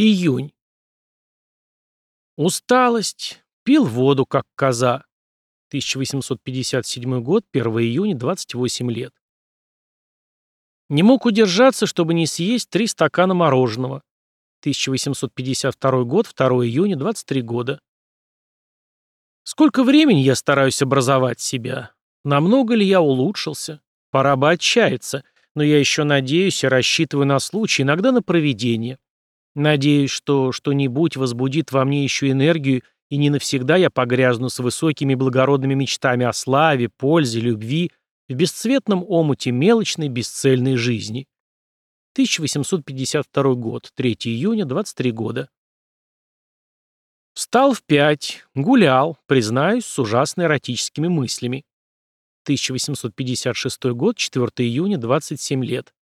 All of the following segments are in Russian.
Июнь. Усталость. Пил воду, как коза. 1857 год, 1 июня, 28 лет. Не мог удержаться, чтобы не съесть три стакана мороженого. 1852 год, 2 июня, 23 года. Сколько времени я стараюсь образовать себя? Намного ли я улучшился? Пора бы отчаяться, но я еще надеюсь и рассчитываю на случай, иногда на проведение. Надеюсь, что что-нибудь возбудит во мне еще энергию, и не навсегда я погрязну с высокими благородными мечтами о славе, пользе, любви, в бесцветном омуте мелочной, бесцельной жизни. 1852 год, 3 июня, 23 года. Встал в пять, гулял, признаюсь, с ужасно эротическими мыслями. 1856 год, 4 июня, 27 лет.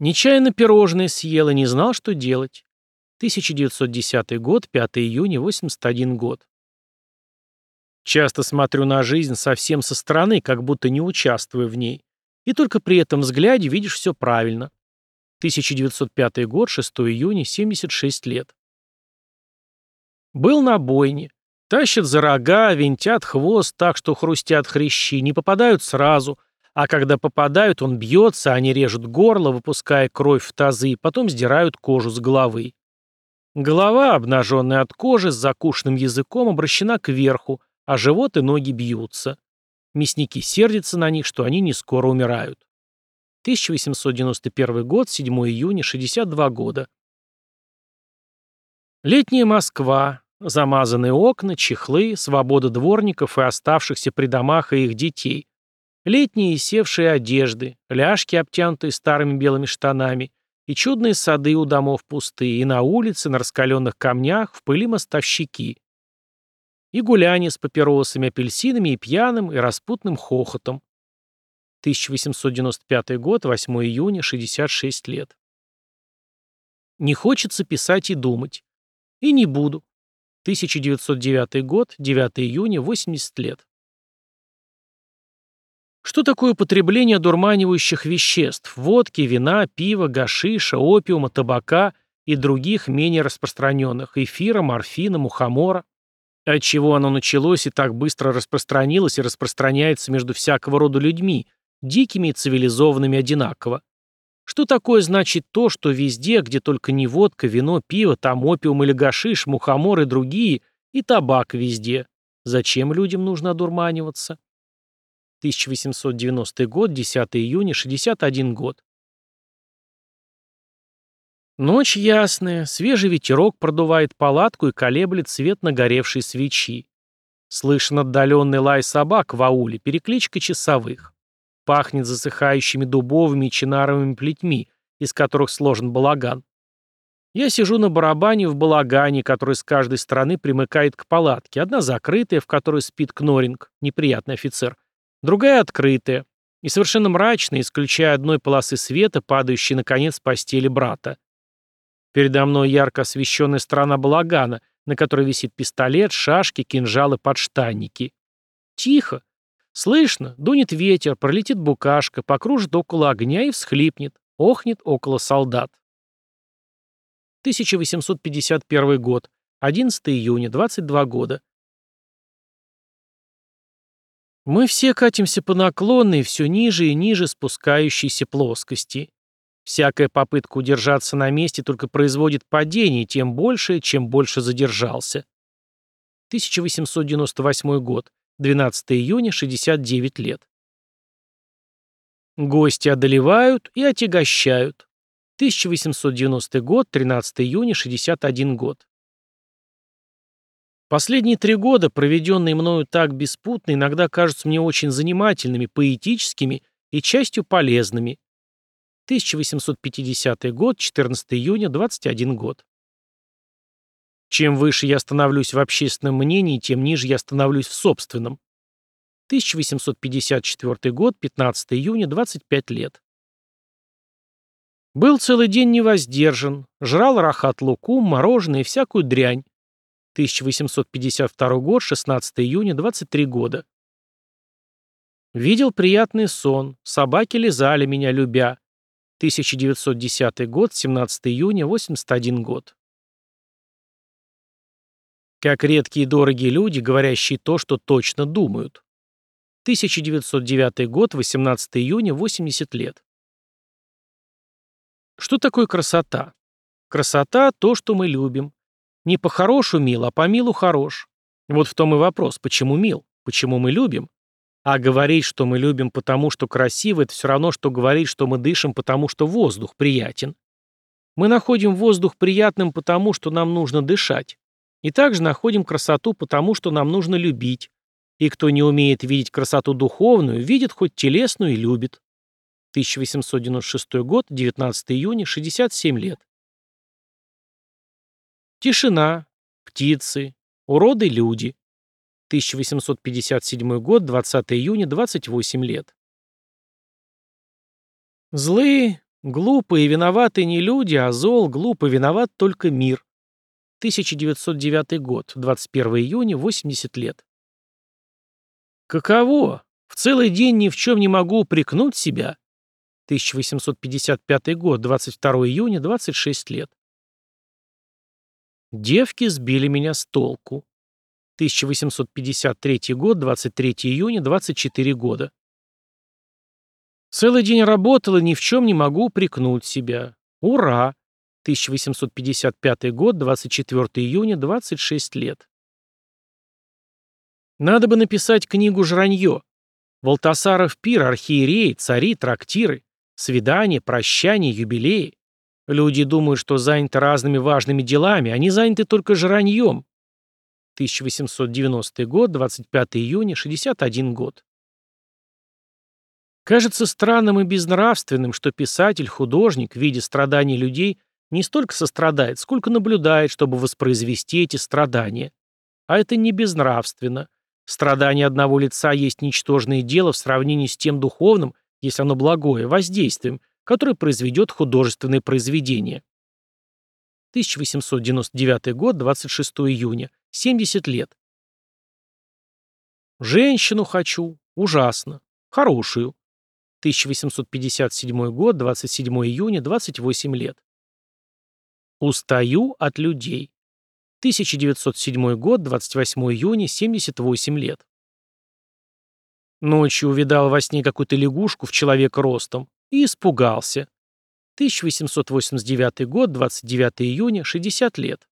Нечаянно пирожное съел и не знал, что делать. 1910 год, 5 июня, 81 год. Часто смотрю на жизнь совсем со стороны, как будто не участвуя в ней. И только при этом взгляде видишь все правильно. 1905 год, 6 июня, 76 лет. Был на бойне. Тащат за рога, винтят хвост так, что хрустят хрящи, не попадают сразу, а когда попадают, он бьется, они режут горло, выпуская кровь в тазы, потом сдирают кожу с головы. Голова, обнаженная от кожи, с закушенным языком, обращена кверху, а живот и ноги бьются. Мясники сердятся на них, что они не скоро умирают. 1891 год, 7 июня, 62 года. Летняя Москва, замазанные окна, чехлы, свобода дворников и оставшихся при домах и их детей, летние севшие одежды, ляжки, обтянутые старыми белыми штанами, и чудные сады у домов пустые, и на улице, на раскаленных камнях, в пыли мостовщики. И гуляние с папиросами, апельсинами и пьяным, и распутным хохотом. 1895 год, 8 июня, 66 лет. Не хочется писать и думать. И не буду. 1909 год, 9 июня, 80 лет. Что такое употребление дурманивающих веществ – водки, вина, пива, гашиша, опиума, табака и других менее распространенных – эфира, морфина, мухомора? Отчего оно началось и так быстро распространилось и распространяется между всякого рода людьми, дикими и цивилизованными одинаково? Что такое значит то, что везде, где только не водка, вино, пиво, там опиум или гашиш, мухомор и другие, и табак везде? Зачем людям нужно одурманиваться? 1890 год, 10 июня, 61 год. Ночь ясная, свежий ветерок продувает палатку и колеблет свет нагоревшей свечи. Слышен отдаленный лай собак в ауле, перекличка часовых. Пахнет засыхающими дубовыми и чинаровыми плетьми, из которых сложен балаган. Я сижу на барабане в балагане, который с каждой стороны примыкает к палатке. Одна закрытая, в которой спит Кноринг, неприятный офицер, Другая открытая, и совершенно мрачная, исключая одной полосы света, падающей на конец постели брата. Передо мной ярко освещенная сторона балагана, на которой висит пистолет, шашки, кинжалы, подштанники. Тихо. Слышно, дунет ветер, пролетит букашка, покружит около огня и всхлипнет, охнет около солдат. 1851 год, 11 июня, 22 года. Мы все катимся по наклонной, все ниже и ниже спускающейся плоскости. Всякая попытка удержаться на месте только производит падение, тем больше, чем больше задержался. 1898 год, 12 июня, 69 лет. Гости одолевают и отягощают. 1890 год, 13 июня, 61 год. Последние три года, проведенные мною так беспутно, иногда кажутся мне очень занимательными, поэтическими и частью полезными. 1850 год, 14 июня, 21 год. Чем выше я становлюсь в общественном мнении, тем ниже я становлюсь в собственном. 1854 год, 15 июня, 25 лет. Был целый день невоздержан, жрал рахат лукум, мороженое и всякую дрянь. 1852 год, 16 июня, 23 года. Видел приятный сон, собаки лизали меня, любя. 1910 год, 17 июня, 81 год. Как редкие и дорогие люди, говорящие то, что точно думают. 1909 год, 18 июня, 80 лет. Что такое красота? Красота – то, что мы любим. Не по-хорошу мил, а по милу хорош. Вот в том и вопрос, почему мил, почему мы любим. А говорить, что мы любим потому, что красиво, это все равно, что говорить, что мы дышим потому, что воздух приятен. Мы находим воздух приятным потому, что нам нужно дышать. И также находим красоту потому, что нам нужно любить. И кто не умеет видеть красоту духовную, видит хоть телесную и любит. 1896 год, 19 июня, 67 лет. Тишина, птицы, уроды люди. 1857 год, 20 июня, 28 лет. Злые, глупые и виноваты не люди, а зол, глупо виноват только мир. 1909 год, 21 июня, 80 лет. Каково? В целый день ни в чем не могу упрекнуть себя. 1855 год, 22 июня, 26 лет. Девки сбили меня с толку. 1853 год, 23 июня, 24 года. Целый день работал и ни в чем не могу упрекнуть себя. Ура! 1855 год, 24 июня, 26 лет. Надо бы написать книгу «Жранье». Волтасаров пир, архиереи, цари, трактиры. Свидания, прощания, юбилеи. Люди думают, что заняты разными важными делами, они заняты только жраньем. 1890 год, 25 июня, 61 год. Кажется странным и безнравственным, что писатель, художник, видя страдания людей, не столько сострадает, сколько наблюдает, чтобы воспроизвести эти страдания. А это не безнравственно. Страдание одного лица есть ничтожное дело в сравнении с тем духовным, если оно благое, воздействием, которое произведет художественное произведение. 1899 год, 26 июня. 70 лет. Женщину хочу. Ужасно. Хорошую. 1857 год, 27 июня, 28 лет. Устаю от людей. 1907 год, 28 июня, 78 лет. Ночью увидал во сне какую-то лягушку в человека ростом и испугался. 1889 год, 29 июня, 60 лет.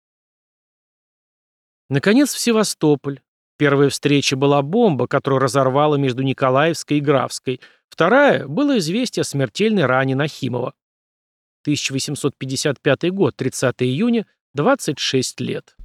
Наконец, в Севастополь. Первая встреча была бомба, которую разорвала между Николаевской и Графской. Вторая – было известие о смертельной ране Нахимова. 1855 год, 30 июня, 26 лет.